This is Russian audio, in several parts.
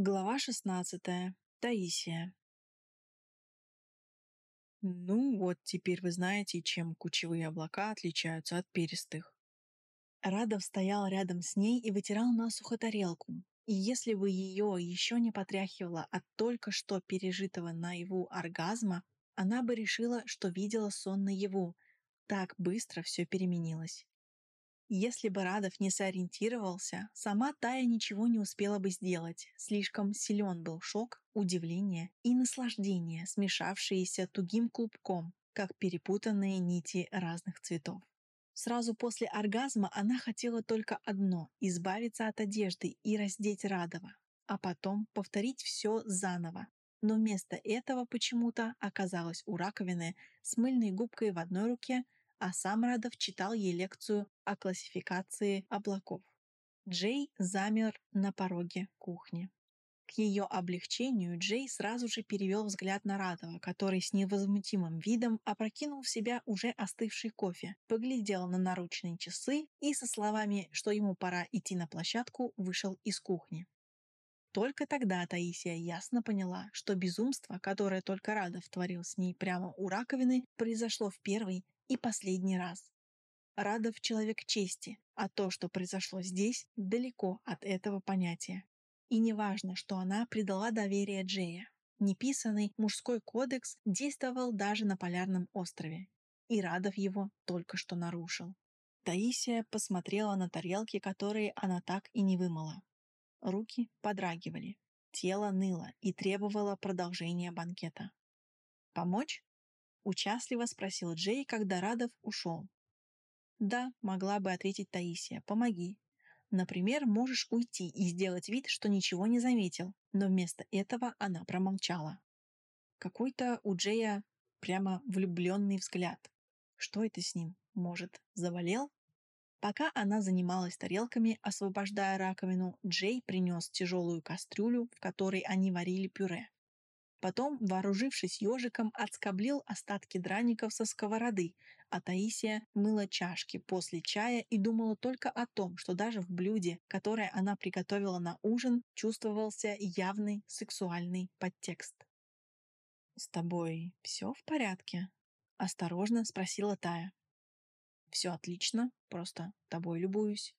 Глава 16. Таисия. Ну вот, теперь вы знаете, чем кучевые облака отличаются от перистых. Радов стоял рядом с ней и вытирал насухо тарелку. И если бы ее еще не потряхивало от только что пережитого наяву оргазма, она бы решила, что видела сон наяву. Так быстро все переменилось. Если бы Радов не сориентировался, сама Тая ничего не успела бы сделать. Слишком силен был шок, удивление и наслаждение, смешавшиеся тугим клубком, как перепутанные нити разных цветов. Сразу после оргазма она хотела только одно — избавиться от одежды и раздеть Радова, а потом повторить все заново. Но вместо этого почему-то оказалась у раковины с мыльной губкой в одной руке — а сам Радов читал ей лекцию о классификации облаков. Джей замер на пороге кухни. К ее облегчению Джей сразу же перевел взгляд на Радова, который с невозмутимым видом опрокинул в себя уже остывший кофе, поглядел на наручные часы и со словами, что ему пора идти на площадку, вышел из кухни. Только тогда Таисия ясно поняла, что безумство, которое только Радов творил с ней прямо у раковины, произошло в первый и последний раз. Радов человек чести, а то, что произошло здесь, далеко от этого понятия. И неважно, что она предала доверие Джея. Неписанный мужской кодекс действовал даже на Полярном острове, и Радов его только что нарушил. Таисия посмотрела на тарелки, которые она так и не вымыла. Руки подрагивали, тело ныло и требовало продолжения банкета. «Помочь?» Участливо спросил Джей, когда Радов ушел. «Да», — могла бы ответить Таисия, — «помоги». Например, можешь уйти и сделать вид, что ничего не заметил, но вместо этого она промолчала. Какой-то у Джея прямо влюбленный взгляд. Что это с ним? Может, завалил? Пока она занималась тарелками, освобождая раковину, Джей принес тяжелую кастрюлю, в которой они варили пюре. Потом, вооружившись ежиком, отскоблил остатки драников со сковороды, а Таисия мыла чашки после чая и думала только о том, что даже в блюде, которое она приготовила на ужин, чувствовался явный сексуальный подтекст. «С тобой все в порядке?» — осторожно спросила Тая. «Все отлично, просто тобой любуюсь».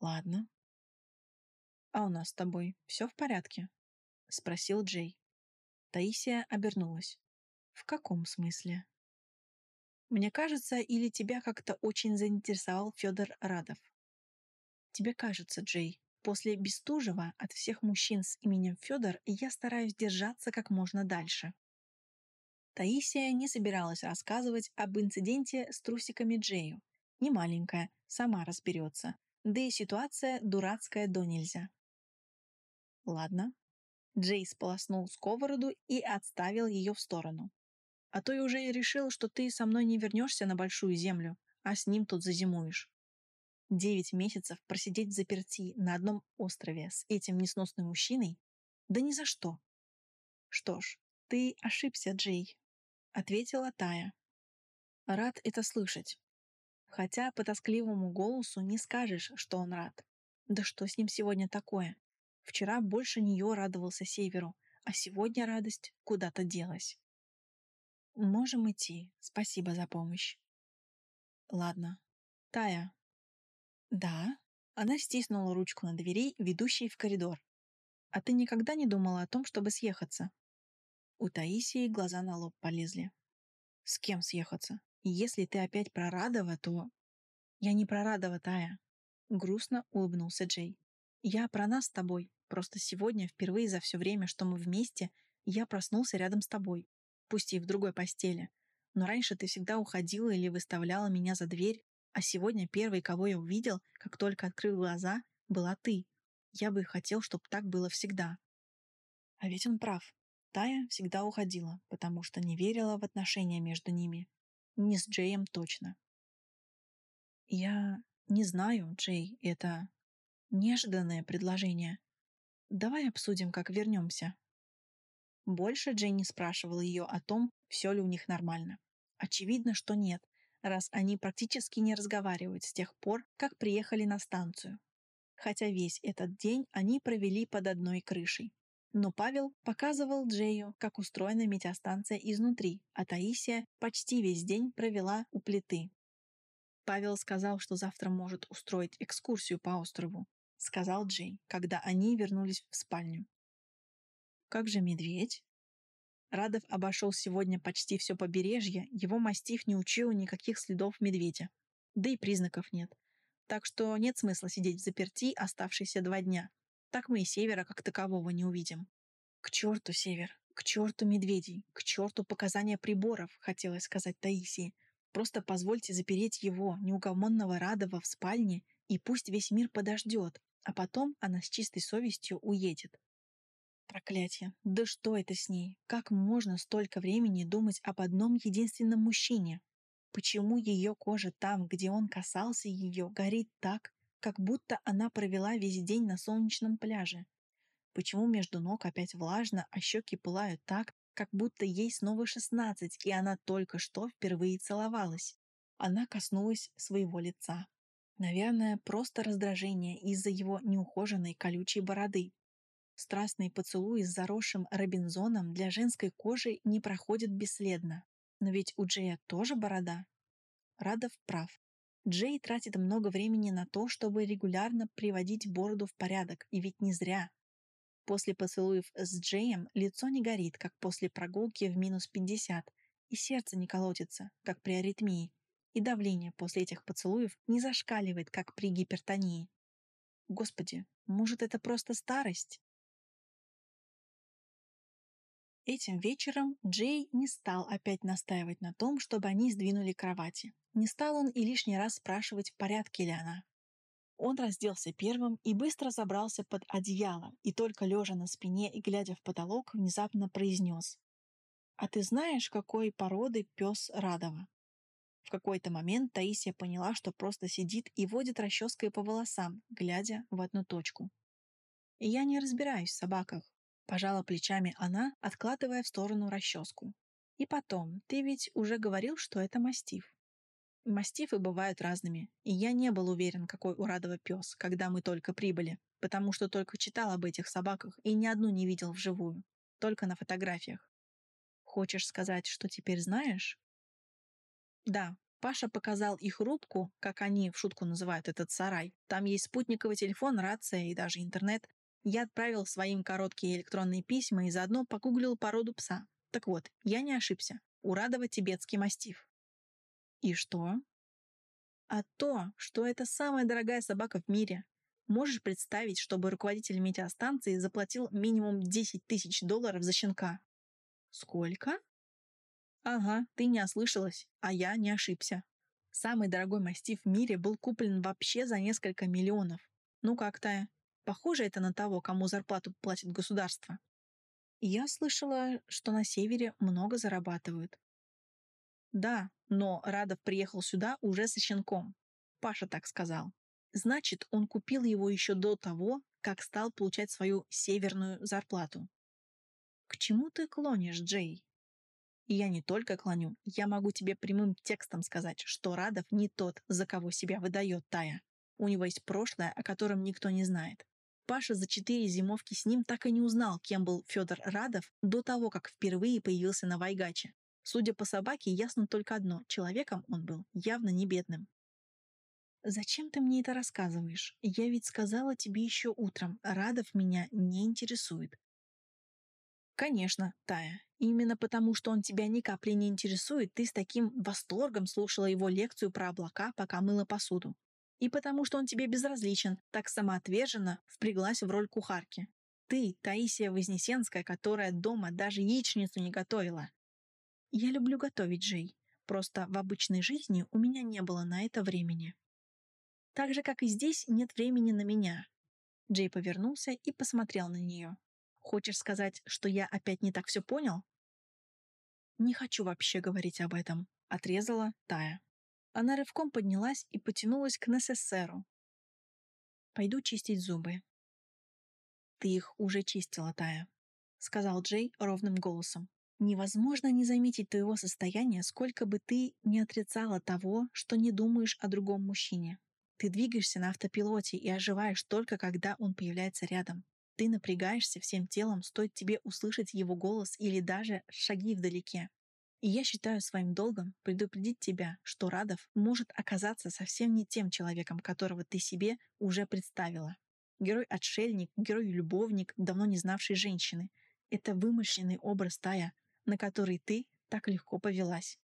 «Ладно». «А у нас с тобой все в порядке?» — спросил Джей. Таисия обернулась. «В каком смысле?» «Мне кажется, или тебя как-то очень заинтересовал Федор Радов?» «Тебе кажется, Джей, после Бестужева от всех мужчин с именем Федор я стараюсь держаться как можно дальше». Таисия не собиралась рассказывать об инциденте с трусиками Джею. Не маленькая, сама разберется. Да и ситуация дурацкая до нельзя. Ладно, Джей сполоснул сковороду и отставил ее в сторону. «А то я уже и решил, что ты со мной не вернешься на Большую Землю, а с ним тут зазимуешь. Девять месяцев просидеть в заперти на одном острове с этим несносным мужчиной? Да ни за что!» «Что ж, ты ошибся, Джей», — ответила Тая. «Рад это слышать. Хотя по тоскливому голосу не скажешь, что он рад. Да что с ним сегодня такое? Вчера больше нее радовался Северу, а сегодня радость куда-то делась. Можем идти. Спасибо за помощь. Ладно. Тая. Да? Она стиснула ручку на двери, ведущей в коридор. А ты никогда не думала о том, чтобы съехаться? У Таисии глаза на лоб полезли. С кем съехаться? Если ты опять про Радова, то... Я не про Радова, Тая. Грустно улыбнулся Джей. Я про нас с тобой. Просто сегодня, впервые за все время, что мы вместе, я проснулся рядом с тобой, пусть и в другой постели. Но раньше ты всегда уходила или выставляла меня за дверь, а сегодня первый, кого я увидел, как только открыл глаза, была ты. Я бы хотел, чтобы так было всегда. А ведь он прав. Тая всегда уходила, потому что не верила в отношения между ними. Не с Джеем точно. Я не знаю, Джей, это неожиданное предложение. Давай обсудим, как вернемся. Больше Дженни спрашивала ее о том, все ли у них нормально. Очевидно, что нет, раз они практически не разговаривают с тех пор, как приехали на станцию. хотя весь этот день они провели под одной крышей. Но Павел показывал Джею, как устроена метеостанция изнутри, а Таисия почти весь день провела у плиты. Павел сказал, что завтра может устроить экскурсию по острову, сказал Джей, когда они вернулись в спальню. Как же медведь? Радов обошел сегодня почти все побережье, его мастиф не учил никаких следов медведя. Да и признаков нет. Так что нет смысла сидеть в заперти оставшиеся два дня. Так мы и севера как такового не увидим. К черту север, к черту медведей, к черту показания приборов, хотелось сказать Таисии. Просто позвольте запереть его, неугомонного Радова, в спальне, и пусть весь мир подождет, а потом она с чистой совестью уедет. Проклятие. Да что это с ней? Как можно столько времени думать об одном единственном мужчине? Почему ее кожа там, где он касался ее, горит так, как будто она провела весь день на солнечном пляже. Почему между ног опять влажно, а щеки пылают так, как будто ей снова шестнадцать, и она только что впервые целовалась? Она коснулась своего лица. Наверное, просто раздражение из-за его неухоженной колючей бороды. Страстные поцелуи с заросшим робинзоном для женской кожи не проходят бесследно. Но ведь у Джея тоже борода. Радов прав. Джей тратит много времени на то, чтобы регулярно приводить бороду в порядок, и ведь не зря. После поцелуев с Джеем лицо не горит, как после прогулки в минус 50, и сердце не колотится, как при аритмии, и давление после этих поцелуев не зашкаливает, как при гипертонии. Господи, может это просто старость? Этим вечером Джей не стал опять настаивать на том, чтобы они сдвинули кровати. Не стал он и лишний раз спрашивать, в порядке ли она. Он разделся первым и быстро забрался под одеяло, и только лежа на спине и глядя в потолок, внезапно произнес. «А ты знаешь, какой породы пес Радова?» В какой-то момент Таисия поняла, что просто сидит и водит расческой по волосам, глядя в одну точку. «Я не разбираюсь в собаках», Пожала плечами она, откладывая в сторону расческу. И потом, ты ведь уже говорил, что это мастиф. Мастифы бывают разными, и я не был уверен, какой у Радова пес, когда мы только прибыли, потому что только читал об этих собаках и ни одну не видел вживую, только на фотографиях. Хочешь сказать, что теперь знаешь? Да, Паша показал их рубку, как они в шутку называют этот сарай. Там есть спутниковый телефон, рация и даже интернет. Я отправил своим короткие электронные письма и заодно погуглил породу пса. Так вот, я не ошибся. У Радова тибетский мастиф. И что? А то, что это самая дорогая собака в мире. Можешь представить, чтобы руководитель метеостанции заплатил минимум 10 тысяч долларов за щенка? Сколько? Ага, ты не ослышалась, а я не ошибся. Самый дорогой мастиф в мире был куплен вообще за несколько миллионов. Ну как, Тая, Похоже это на того, кому зарплату платит государство. Я слышала, что на севере много зарабатывают. Да, но Радов приехал сюда уже со щенком. Паша так сказал. Значит, он купил его еще до того, как стал получать свою северную зарплату. К чему ты клонишь, Джей? Я не только клоню, я могу тебе прямым текстом сказать, что Радов не тот, за кого себя выдает Тая. У него есть прошлое, о котором никто не знает. Паша за четыре зимовки с ним так и не узнал, кем был Федор Радов до того, как впервые появился на Вайгаче. Судя по собаке, ясно только одно – человеком он был явно не бедным. «Зачем ты мне это рассказываешь? Я ведь сказала тебе еще утром, Радов меня не интересует». «Конечно, Тая. Именно потому, что он тебя ни капли не интересует, ты с таким восторгом слушала его лекцию про облака, пока мыла посуду. И потому что он тебе безразличен, так самоотверженно впряглась в роль кухарки. Ты, Таисия Вознесенская, которая дома даже яичницу не готовила. Я люблю готовить, Джей. Просто в обычной жизни у меня не было на это времени. Так же, как и здесь, нет времени на меня. Джей повернулся и посмотрел на нее. Хочешь сказать, что я опять не так все понял? Не хочу вообще говорить об этом, отрезала Тая. Она рывком поднялась и потянулась к Несессеру. «Пойду чистить зубы». «Ты их уже чистила, Тая», — сказал Джей ровным голосом. «Невозможно не заметить твоего состояния, сколько бы ты не отрицала того, что не думаешь о другом мужчине. Ты двигаешься на автопилоте и оживаешь только когда он появляется рядом. Ты напрягаешься всем телом, стоит тебе услышать его голос или даже шаги вдалеке. И я считаю своим долгом предупредить тебя, что Радов может оказаться совсем не тем человеком, которого ты себе уже представила. Герой-отшельник, герой-любовник, давно не знавший женщины. Это вымышленный образ Тая, на который ты так легко повелась.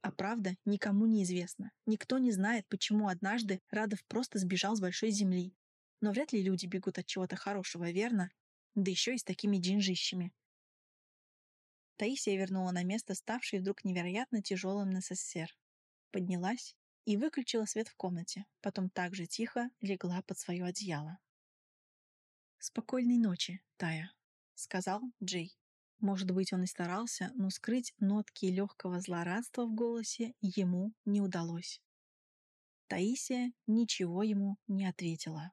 А правда никому не известна. Никто не знает, почему однажды Радов просто сбежал с большой земли. Но вряд ли люди бегут от чего-то хорошего, верно? Да еще и с такими деньжищами. Таисия вернула на место ставший вдруг невероятно тяжелым НССР. Поднялась и выключила свет в комнате, потом также тихо легла под свое одеяло. «Спокойной ночи, Тая», — сказал Джей. Может быть, он и старался, но скрыть нотки легкого злорадства в голосе ему не удалось. Таисия ничего ему не ответила.